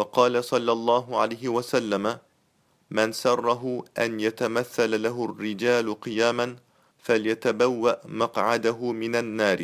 وقال صلى الله عليه وسلم من سره أن يتمثل له الرجال قياما فليتبوأ مقعده من النار.